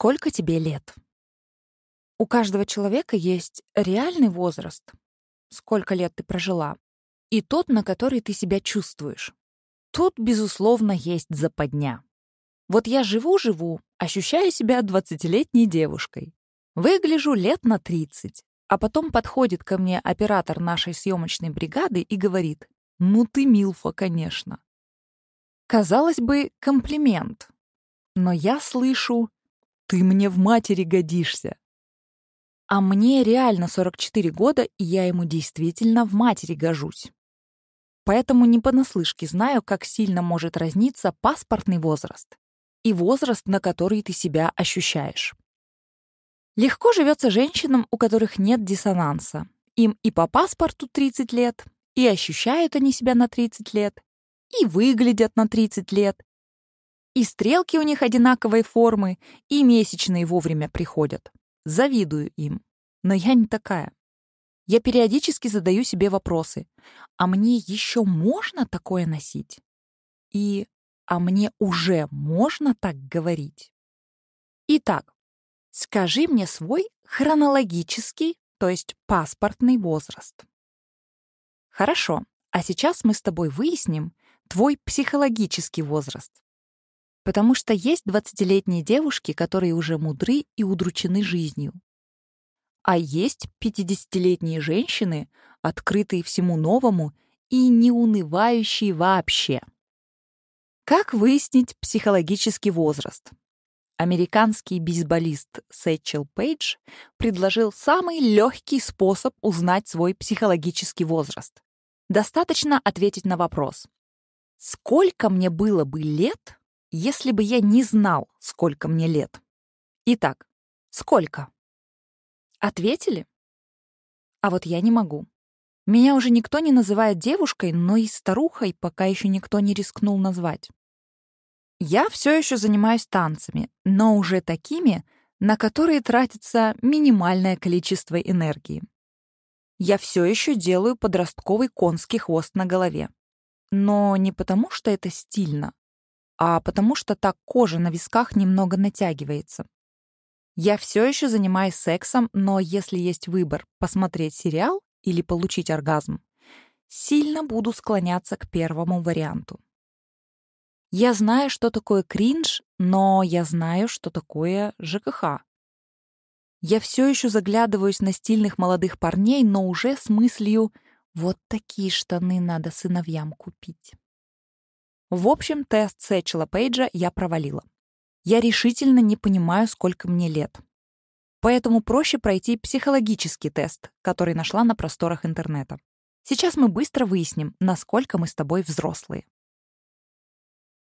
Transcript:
Сколько тебе лет? У каждого человека есть реальный возраст, сколько лет ты прожила, и тот, на который ты себя чувствуешь. Тут, безусловно, есть западня. Вот я живу-живу, ощущаю себя двадцатилетней девушкой. Выгляжу лет на 30, а потом подходит ко мне оператор нашей съемочной бригады и говорит, «Ну ты Милфа, конечно». Казалось бы, комплимент. Но я слышу, «Ты мне в матери годишься». А мне реально 44 года, и я ему действительно в матери гожусь. Поэтому не понаслышке знаю, как сильно может разниться паспортный возраст и возраст, на который ты себя ощущаешь. Легко живется женщинам, у которых нет диссонанса. Им и по паспорту 30 лет, и ощущают они себя на 30 лет, и выглядят на 30 лет, и стрелки у них одинаковой формы, и месячные вовремя приходят. Завидую им. Но я не такая. Я периодически задаю себе вопросы. А мне еще можно такое носить? И а мне уже можно так говорить? Итак, скажи мне свой хронологический, то есть паспортный возраст. Хорошо, а сейчас мы с тобой выясним твой психологический возраст. Потому что есть 20-летние девушки, которые уже мудры и удручены жизнью. А есть 50-летние женщины, открытые всему новому и не унывающие вообще. Как выяснить психологический возраст? Американский бейсболист Сэтчел Пейдж предложил самый легкий способ узнать свой психологический возраст. Достаточно ответить на вопрос. Сколько мне было бы лет, если бы я не знал, сколько мне лет? Итак, сколько? Ответили? А вот я не могу. Меня уже никто не называет девушкой, но и старухой пока еще никто не рискнул назвать. Я все еще занимаюсь танцами, но уже такими, на которые тратится минимальное количество энергии. Я все еще делаю подростковый конский хвост на голове. Но не потому, что это стильно, а потому что так кожа на висках немного натягивается. Я все еще занимаюсь сексом, но если есть выбор посмотреть сериал или получить оргазм, сильно буду склоняться к первому варианту. Я знаю, что такое кринж, но я знаю, что такое ЖКХ. Я все еще заглядываюсь на стильных молодых парней, но уже с мыслью «вот такие штаны надо сыновьям купить». В общем, тест Сэтчела Пейджа я провалила. Я решительно не понимаю, сколько мне лет. Поэтому проще пройти психологический тест, который нашла на просторах интернета. Сейчас мы быстро выясним, насколько мы с тобой взрослые.